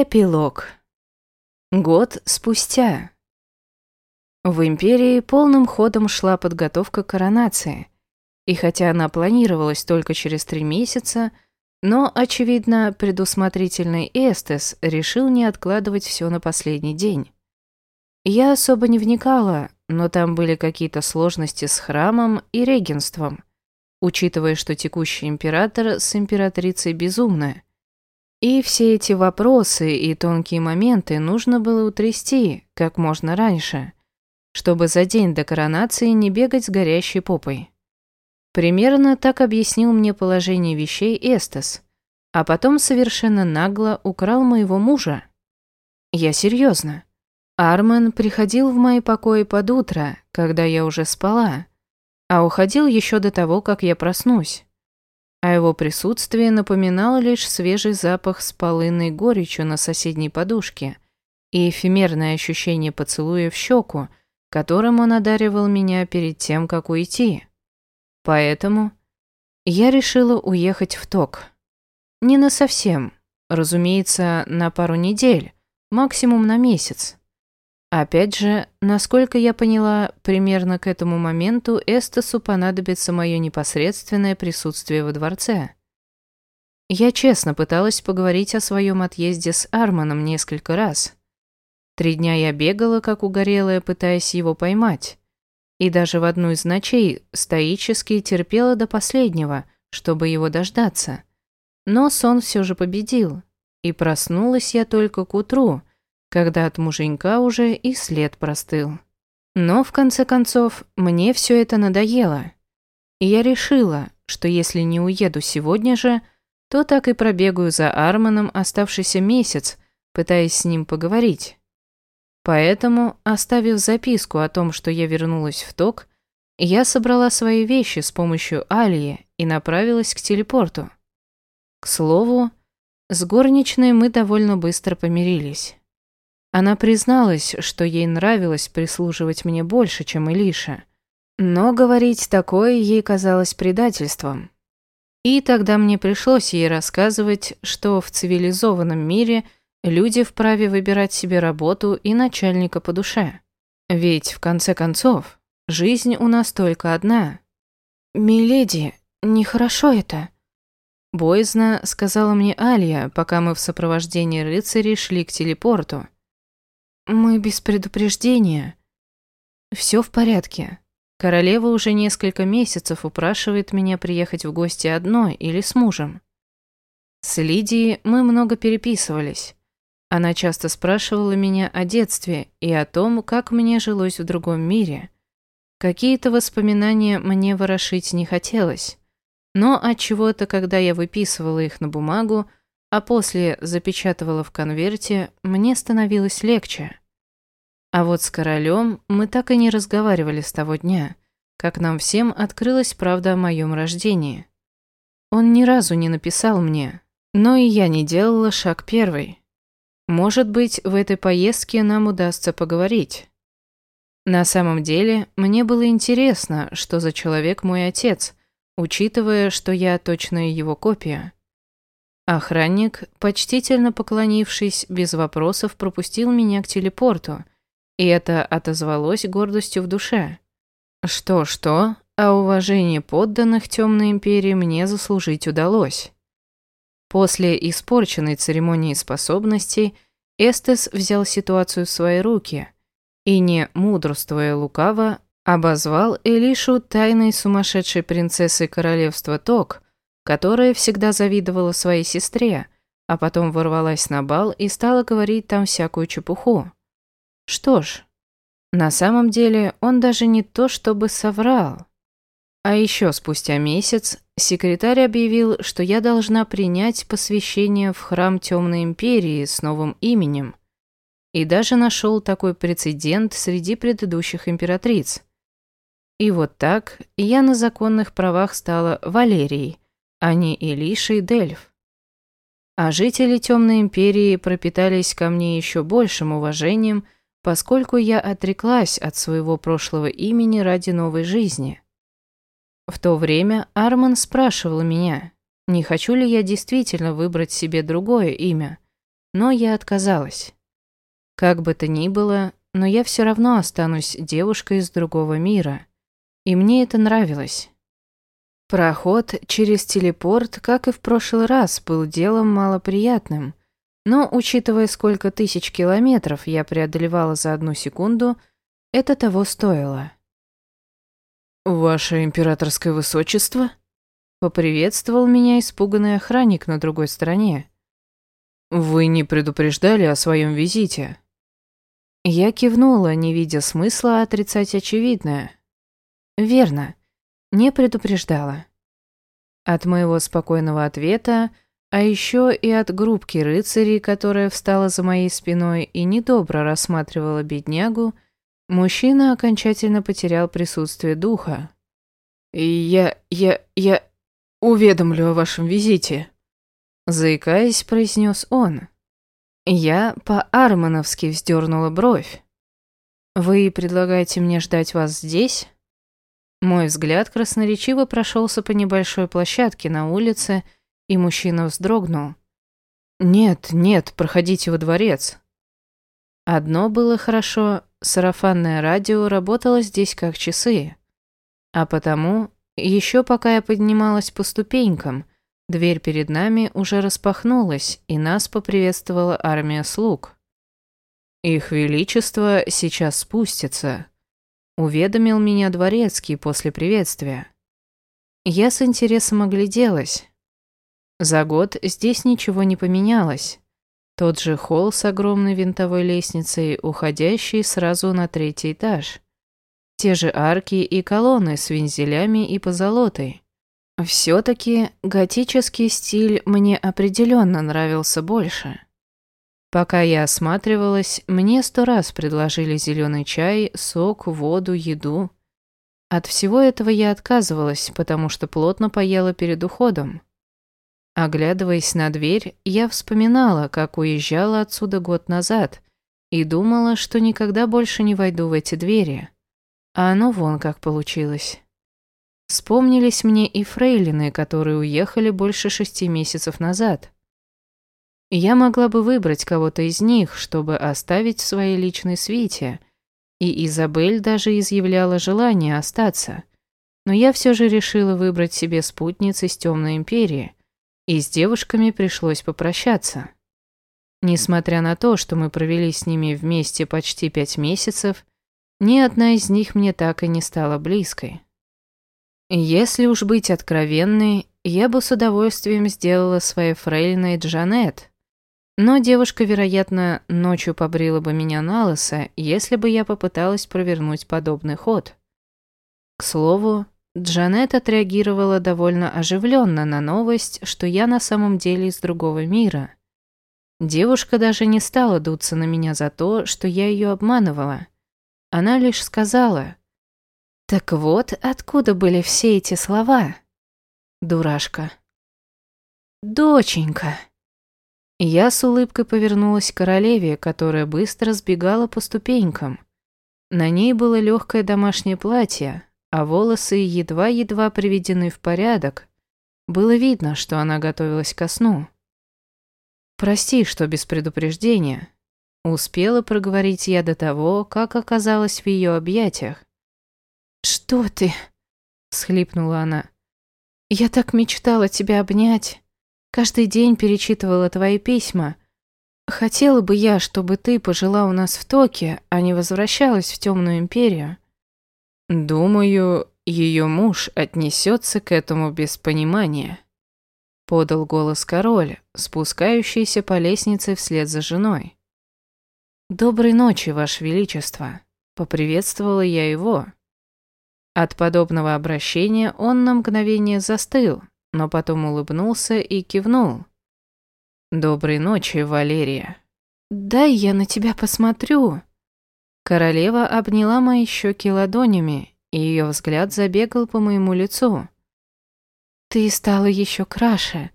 Эпилог. Год спустя. В Империи полным ходом шла подготовка коронации, и хотя она планировалась только через три месяца, но, очевидно, предусмотрительный Эстес решил не откладывать все на последний день. Я особо не вникала, но там были какие-то сложности с храмом и регенством, учитывая, что текущий император с императрицей безумная. И все эти вопросы и тонкие моменты нужно было утрясти как можно раньше, чтобы за день до коронации не бегать с горящей попой. Примерно так объяснил мне положение вещей Эстас, а потом совершенно нагло украл моего мужа. Я серьезно. Арман приходил в мои покои под утро, когда я уже спала, а уходил еще до того, как я проснусь а его присутствие напоминало лишь свежий запах с полынной горечью на соседней подушке и эфемерное ощущение поцелуя в щеку, которым он одаривал меня перед тем, как уйти. Поэтому я решила уехать в ТОК. Не на совсем, разумеется, на пару недель, максимум на месяц. Опять же, насколько я поняла, примерно к этому моменту Эстасу понадобится мое непосредственное присутствие во дворце. Я честно пыталась поговорить о своем отъезде с Арманом несколько раз. Три дня я бегала, как угорелая, пытаясь его поймать. И даже в одну из ночей стоически терпела до последнего, чтобы его дождаться. Но сон все же победил. И проснулась я только к утру – когда от муженька уже и след простыл. Но, в конце концов, мне все это надоело. И я решила, что если не уеду сегодня же, то так и пробегаю за Арманом оставшийся месяц, пытаясь с ним поговорить. Поэтому, оставив записку о том, что я вернулась в ТОК, я собрала свои вещи с помощью Алии и направилась к телепорту. К слову, с горничной мы довольно быстро помирились. Она призналась, что ей нравилось прислуживать мне больше, чем Илиша. Но говорить такое ей казалось предательством. И тогда мне пришлось ей рассказывать, что в цивилизованном мире люди вправе выбирать себе работу и начальника по душе. Ведь, в конце концов, жизнь у нас только одна. «Миледи, нехорошо это», — боязно сказала мне Алия, пока мы в сопровождении рыцарей шли к телепорту. Мы без предупреждения. Все в порядке. Королева уже несколько месяцев упрашивает меня приехать в гости одной или с мужем. С Лидией мы много переписывались. Она часто спрашивала меня о детстве и о том, как мне жилось в другом мире. Какие-то воспоминания мне ворошить не хотелось. Но от чего-то, когда я выписывала их на бумагу, а после запечатывала в конверте, мне становилось легче. А вот с королем мы так и не разговаривали с того дня, как нам всем открылась правда о моем рождении. Он ни разу не написал мне, но и я не делала шаг первый. Может быть, в этой поездке нам удастся поговорить. На самом деле, мне было интересно, что за человек мой отец, учитывая, что я точно его копия. Охранник, почтительно поклонившись, без вопросов пропустил меня к телепорту, и это отозвалось гордостью в душе. Что-что, а уважение подданных Темной Империи мне заслужить удалось. После испорченной церемонии способностей Эстес взял ситуацию в свои руки и, не мудрствуя лукаво, обозвал Элишу тайной сумасшедшей принцессой королевства Ток – которая всегда завидовала своей сестре, а потом ворвалась на бал и стала говорить там всякую чепуху. Что ж, на самом деле он даже не то чтобы соврал. А еще спустя месяц секретарь объявил, что я должна принять посвящение в храм Темной Империи с новым именем. И даже нашел такой прецедент среди предыдущих императриц. И вот так я на законных правах стала Валерией, а не Илиша и Дельф. А жители Темной Империи пропитались ко мне еще большим уважением, поскольку я отреклась от своего прошлого имени ради новой жизни. В то время Арман спрашивал меня, не хочу ли я действительно выбрать себе другое имя, но я отказалась. Как бы то ни было, но я все равно останусь девушкой из другого мира, и мне это нравилось. Проход через телепорт, как и в прошлый раз, был делом малоприятным, но, учитывая, сколько тысяч километров я преодолевала за одну секунду, это того стоило. «Ваше императорское высочество?» Поприветствовал меня испуганный охранник на другой стороне. «Вы не предупреждали о своем визите?» Я кивнула, не видя смысла отрицать очевидное. «Верно, не предупреждала». От моего спокойного ответа, а еще и от группки рыцарей, которая встала за моей спиной и недобро рассматривала беднягу, Мужчина окончательно потерял присутствие духа. «Я... я... я... уведомлю о вашем визите», — заикаясь, произнес он. Я по-армановски вздернула бровь. «Вы предлагаете мне ждать вас здесь?» Мой взгляд красноречиво прошелся по небольшой площадке на улице, и мужчина вздрогнул. «Нет, нет, проходите во дворец». Одно было хорошо, сарафанное радио работало здесь как часы. А потому, еще пока я поднималась по ступенькам, дверь перед нами уже распахнулась, и нас поприветствовала армия слуг. «Их Величество сейчас спустится», — уведомил меня дворецкий после приветствия. Я с интересом огляделась. За год здесь ничего не поменялось. Тот же холл с огромной винтовой лестницей, уходящий сразу на третий этаж. Те же арки и колонны с вензелями и позолотой. Все-таки готический стиль мне определенно нравился больше. Пока я осматривалась, мне сто раз предложили зеленый чай, сок, воду, еду. От всего этого я отказывалась, потому что плотно поела перед уходом. Оглядываясь на дверь, я вспоминала, как уезжала отсюда год назад, и думала, что никогда больше не войду в эти двери. А оно вон как получилось. Вспомнились мне и фрейлины, которые уехали больше шести месяцев назад. Я могла бы выбрать кого-то из них, чтобы оставить в своей личной свите, и Изабель даже изъявляла желание остаться. Но я все же решила выбрать себе спутниц из Темной Империи, и с девушками пришлось попрощаться. Несмотря на то, что мы провели с ними вместе почти пять месяцев, ни одна из них мне так и не стала близкой. Если уж быть откровенной, я бы с удовольствием сделала своей фрейлиной Джанет, но девушка, вероятно, ночью побрила бы меня на лысо, если бы я попыталась провернуть подобный ход. К слову, Джанет отреагировала довольно оживленно на новость, что я на самом деле из другого мира. Девушка даже не стала дуться на меня за то, что я ее обманывала. Она лишь сказала, «Так вот, откуда были все эти слова?» Дурашка. «Доченька». Я с улыбкой повернулась к королеве, которая быстро сбегала по ступенькам. На ней было легкое домашнее платье, а волосы едва-едва приведены в порядок. Было видно, что она готовилась ко сну. «Прости, что без предупреждения», — успела проговорить я до того, как оказалась в ее объятиях. «Что ты?» — схлипнула она. «Я так мечтала тебя обнять. Каждый день перечитывала твои письма. Хотела бы я, чтобы ты пожила у нас в Токе, а не возвращалась в Темную Империю». «Думаю, ее муж отнесется к этому без понимания», — подал голос король, спускающийся по лестнице вслед за женой. «Доброй ночи, Ваше Величество», — поприветствовала я его. От подобного обращения он на мгновение застыл, но потом улыбнулся и кивнул. «Доброй ночи, Валерия». «Дай я на тебя посмотрю», Королева обняла мои щеки ладонями, и ее взгляд забегал по моему лицу. «Ты стала еще краше.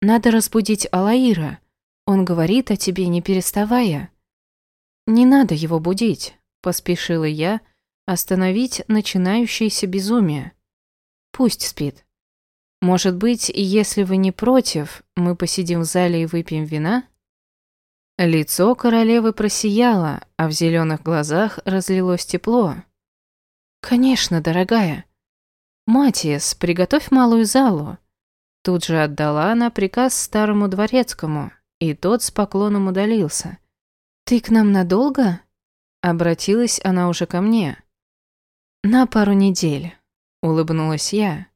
Надо разбудить Алаира. Он говорит о тебе, не переставая». «Не надо его будить», — поспешила я остановить начинающееся безумие. «Пусть спит. Может быть, если вы не против, мы посидим в зале и выпьем вина?» Лицо королевы просияло, а в зеленых глазах разлилось тепло. «Конечно, дорогая. Матиас, приготовь малую залу». Тут же отдала она приказ старому дворецкому, и тот с поклоном удалился. «Ты к нам надолго?» Обратилась она уже ко мне. «На пару недель», — улыбнулась я.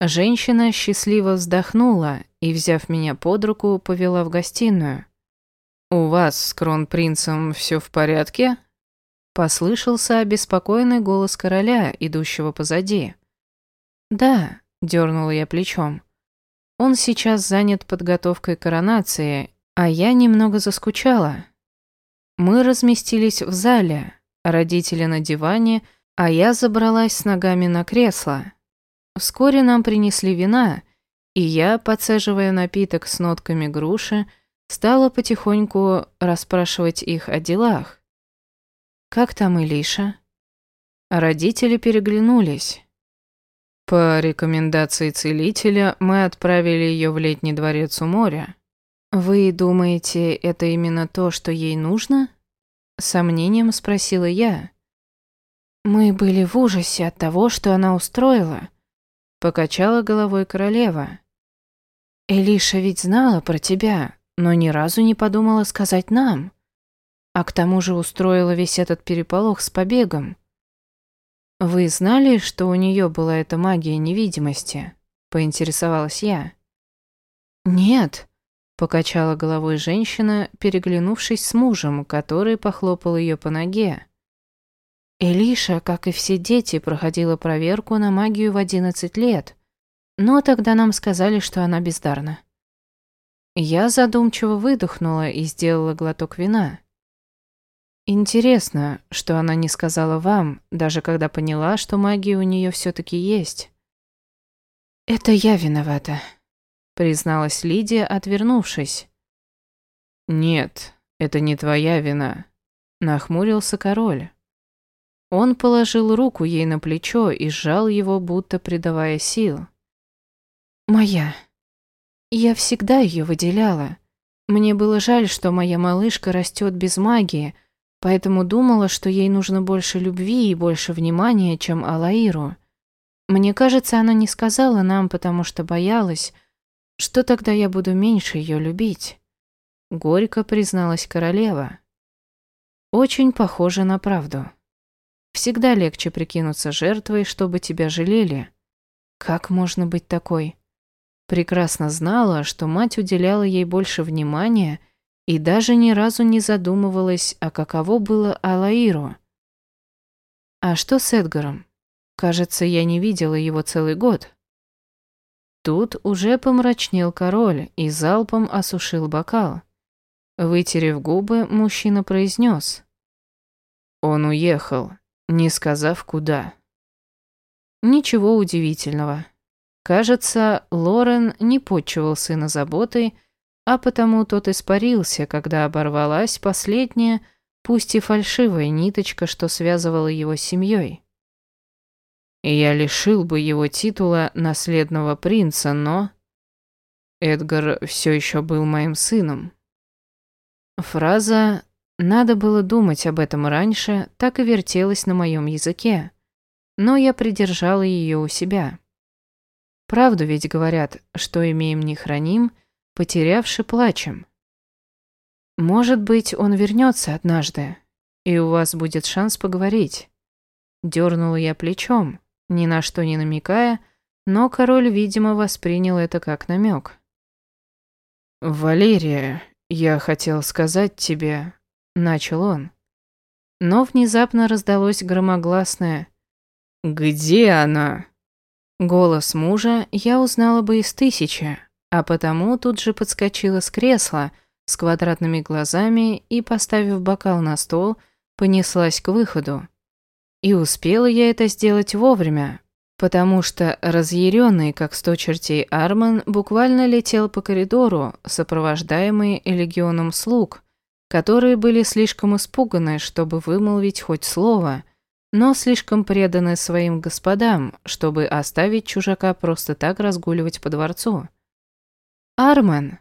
Женщина счастливо вздохнула и, взяв меня под руку, повела в гостиную. «У вас с кронпринцем все в порядке?» Послышался обеспокоенный голос короля, идущего позади. «Да», — дернула я плечом. «Он сейчас занят подготовкой коронации, а я немного заскучала». Мы разместились в зале, родители на диване, а я забралась с ногами на кресло. Вскоре нам принесли вина, и я, подсаживая напиток с нотками груши, Стала потихоньку расспрашивать их о делах. «Как там Илиша?» Родители переглянулись. По рекомендации целителя мы отправили ее в летний дворец у моря. «Вы думаете, это именно то, что ей нужно?» Сомнением спросила я. «Мы были в ужасе от того, что она устроила», — покачала головой королева. «Элиша ведь знала про тебя, но ни разу не подумала сказать нам. А к тому же устроила весь этот переполох с побегом. «Вы знали, что у нее была эта магия невидимости?» – поинтересовалась я. «Нет», – покачала головой женщина, переглянувшись с мужем, который похлопал ее по ноге. Элиша, как и все дети, проходила проверку на магию в 11 лет, но тогда нам сказали, что она бездарна. Я задумчиво выдохнула и сделала глоток вина. Интересно, что она не сказала вам, даже когда поняла, что магия у нее все-таки есть. «Это я виновата», — призналась Лидия, отвернувшись. «Нет, это не твоя вина», — нахмурился король. Он положил руку ей на плечо и сжал его, будто придавая сил. «Моя», я всегда ее выделяла. Мне было жаль, что моя малышка растет без магии, поэтому думала, что ей нужно больше любви и больше внимания, чем Алаиру. Мне кажется, она не сказала нам, потому что боялась, что тогда я буду меньше ее любить. Горько призналась королева. Очень похоже на правду. Всегда легче прикинуться жертвой, чтобы тебя жалели. Как можно быть такой? Прекрасно знала, что мать уделяла ей больше внимания и даже ни разу не задумывалась, а каково было Алаиру. А что с Эдгаром? Кажется, я не видела его целый год. Тут уже помрачнел король и залпом осушил бокал. Вытерев губы, мужчина произнес. Он уехал, не сказав куда. Ничего удивительного. Кажется, Лорен не почивал сына заботой, а потому тот испарился, когда оборвалась последняя, пусть и фальшивая ниточка, что связывала его с семьей. Я лишил бы его титула наследного принца, но... Эдгар все еще был моим сыном. Фраза «надо было думать об этом раньше» так и вертелась на моем языке, но я придержала ее у себя. Правду ведь говорят, что имеем не храним, потерявши плачем. Может быть, он вернется однажды, и у вас будет шанс поговорить. Дернула я плечом, ни на что не намекая, но король, видимо, воспринял это как намек. «Валерия, я хотел сказать тебе...» — начал он. Но внезапно раздалось громогласное «Где она?» Голос мужа я узнала бы из тысячи, а потому тут же подскочила с кресла с квадратными глазами и, поставив бокал на стол, понеслась к выходу. И успела я это сделать вовремя, потому что разъяренный, как сто чертей Арман, буквально летел по коридору, сопровождаемый легионом слуг, которые были слишком испуганы, чтобы вымолвить хоть слово – но слишком преданы своим господам, чтобы оставить чужака просто так разгуливать по дворцу. «Армен!»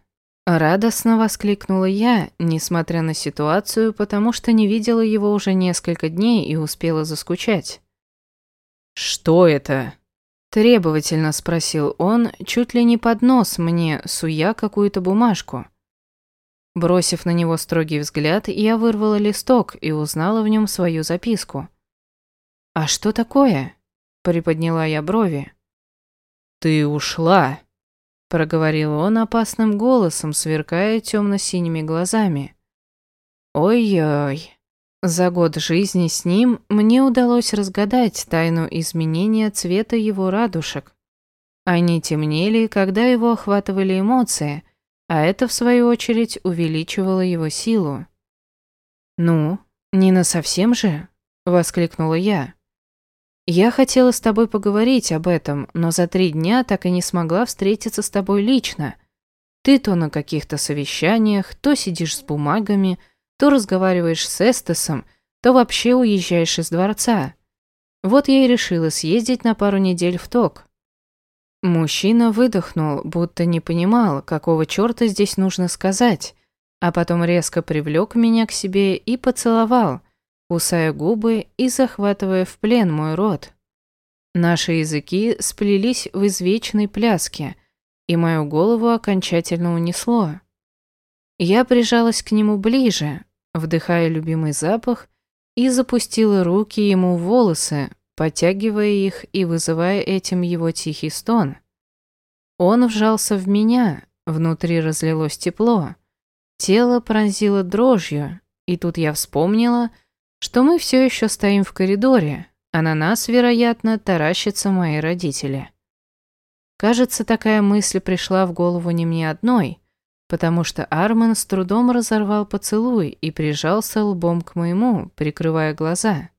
Радостно воскликнула я, несмотря на ситуацию, потому что не видела его уже несколько дней и успела заскучать. «Что это?» Требовательно спросил он, чуть ли не под нос мне, суя какую-то бумажку. Бросив на него строгий взгляд, я вырвала листок и узнала в нем свою записку. «А что такое?» – приподняла я брови. «Ты ушла», проговорил он опасным голосом, сверкая темно-синими глазами. Ой-ой. За год жизни с ним мне удалось разгадать тайну изменения цвета его радужек. Они темнели, когда его охватывали эмоции, а это, в свою очередь, увеличивало его силу. «Ну, не на совсем же?» — воскликнула я. Я хотела с тобой поговорить об этом, но за три дня так и не смогла встретиться с тобой лично. Ты то на каких-то совещаниях, то сидишь с бумагами, то разговариваешь с Эстесом, то вообще уезжаешь из дворца. Вот я и решила съездить на пару недель в ТОК. Мужчина выдохнул, будто не понимал, какого чёрта здесь нужно сказать, а потом резко привлёк меня к себе и поцеловал – кусая губы и захватывая в плен мой рот. Наши языки сплелись в извечной пляске, и мою голову окончательно унесло. Я прижалась к нему ближе, вдыхая любимый запах, и запустила руки ему в волосы, подтягивая их и вызывая этим его тихий стон. Он вжался в меня, внутри разлилось тепло. Тело пронзило дрожью, и тут я вспомнила — что мы все еще стоим в коридоре, а на нас, вероятно, таращатся мои родители. Кажется, такая мысль пришла в голову не мне одной, потому что Арман с трудом разорвал поцелуй и прижался лбом к моему, прикрывая глаза.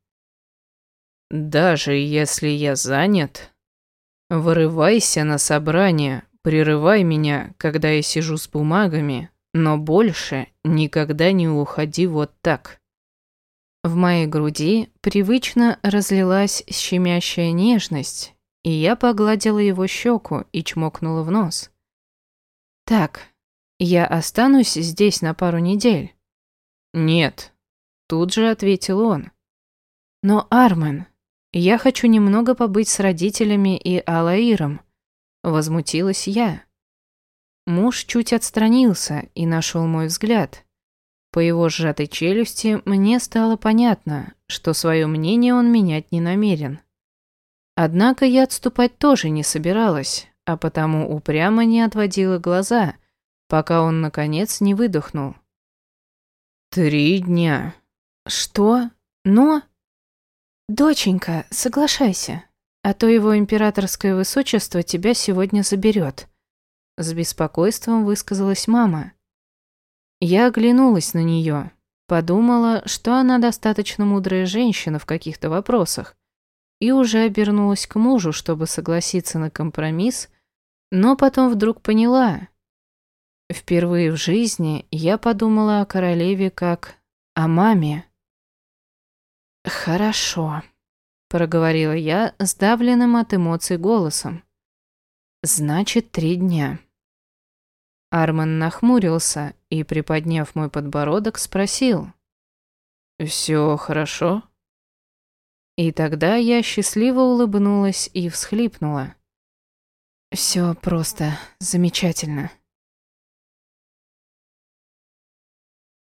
«Даже если я занят, вырывайся на собрание, прерывай меня, когда я сижу с бумагами, но больше никогда не уходи вот так». В моей груди привычно разлилась щемящая нежность, и я погладила его щеку и чмокнула в нос. «Так, я останусь здесь на пару недель?» «Нет», — тут же ответил он. «Но, Армен, я хочу немного побыть с родителями и Алаиром», — возмутилась я. Муж чуть отстранился и нашел мой взгляд. По его сжатой челюсти мне стало понятно, что свое мнение он менять не намерен. Однако я отступать тоже не собиралась, а потому упрямо не отводила глаза, пока он, наконец, не выдохнул. «Три дня». «Что? Но?» «Доченька, соглашайся, а то его императорское высочество тебя сегодня заберет», — с беспокойством высказалась мама. Я оглянулась на нее, подумала, что она достаточно мудрая женщина в каких-то вопросах, и уже обернулась к мужу, чтобы согласиться на компромисс, но потом вдруг поняла. Впервые в жизни я подумала о королеве как о маме. «Хорошо», — проговорила я сдавленным от эмоций голосом. «Значит, три дня». Арман нахмурился и, приподняв мой подбородок, спросил. «Все хорошо?» И тогда я счастливо улыбнулась и всхлипнула. «Все просто замечательно».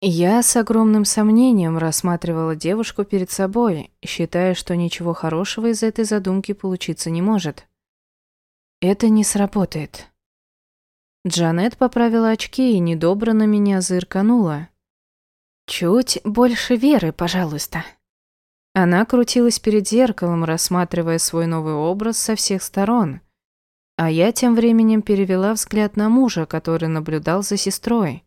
Я с огромным сомнением рассматривала девушку перед собой, считая, что ничего хорошего из этой задумки получиться не может. Это не сработает. Джанет поправила очки и недобро на меня зырканула. «Чуть больше веры, пожалуйста». Она крутилась перед зеркалом, рассматривая свой новый образ со всех сторон. А я тем временем перевела взгляд на мужа, который наблюдал за сестрой.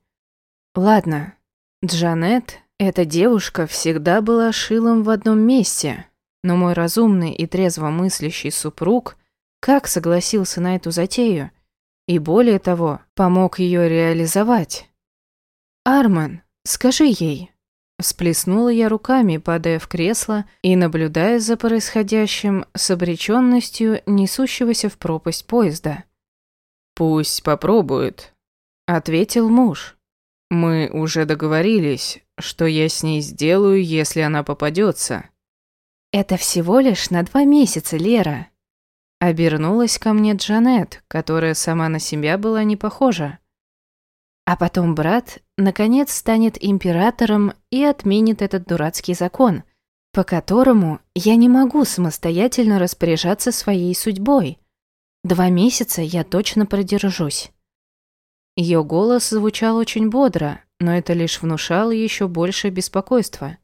Ладно, Джанет, эта девушка, всегда была шилом в одном месте, но мой разумный и трезво мыслящий супруг как согласился на эту затею – и более того, помог ее реализовать. «Арман, скажи ей». Всплеснула я руками, падая в кресло и наблюдая за происходящим с обреченностью несущегося в пропасть поезда. «Пусть попробует», Ответил муж. Мы уже договорились, что я с ней сделаю, если она попадется. Это всего лишь на два месяца, Лера. Обернулась ко мне Джанет, которая сама на себя была не похожа. А потом брат, наконец, станет императором и отменит этот дурацкий закон, по которому я не могу самостоятельно распоряжаться своей судьбой. Два месяца я точно продержусь. Ее голос звучал очень бодро, но это лишь внушало еще больше беспокойства.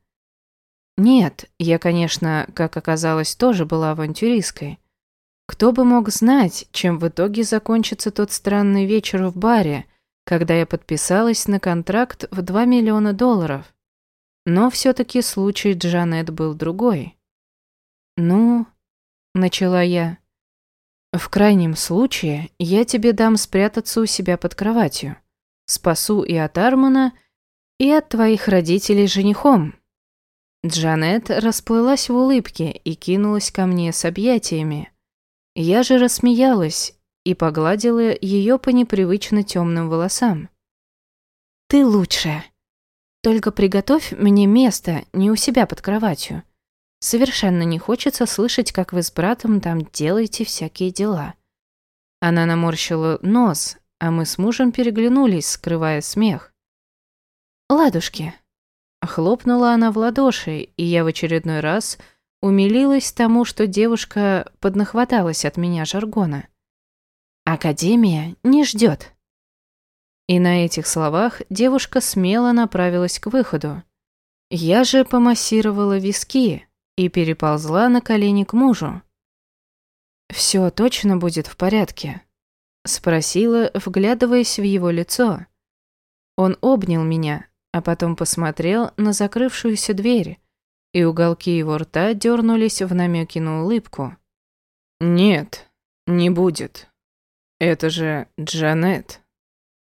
Нет, я, конечно, как оказалось, тоже была авантюристкой. Кто бы мог знать, чем в итоге закончится тот странный вечер в баре, когда я подписалась на контракт в 2 миллиона долларов. Но все-таки случай Джанет был другой. «Ну...» — начала я. «В крайнем случае я тебе дам спрятаться у себя под кроватью. Спасу и от Армана, и от твоих родителей женихом». Джанет расплылась в улыбке и кинулась ко мне с объятиями. Я же рассмеялась и погладила ее по непривычно темным волосам. «Ты лучшая. Только приготовь мне место не у себя под кроватью. Совершенно не хочется слышать, как вы с братом там делаете всякие дела». Она наморщила нос, а мы с мужем переглянулись, скрывая смех. «Ладушки». Хлопнула она в ладоши, и я в очередной раз умилилась тому, что девушка поднахваталась от меня жаргона. Академия не ждет. И на этих словах девушка смело направилась к выходу. Я же помассировала виски и переползла на колени к мужу. «Все точно будет в порядке?» — спросила, вглядываясь в его лицо. Он обнял меня, а потом посмотрел на закрывшуюся дверь, и уголки его рта дернулись в намеки на улыбку. «Нет, не будет», это же Джанет.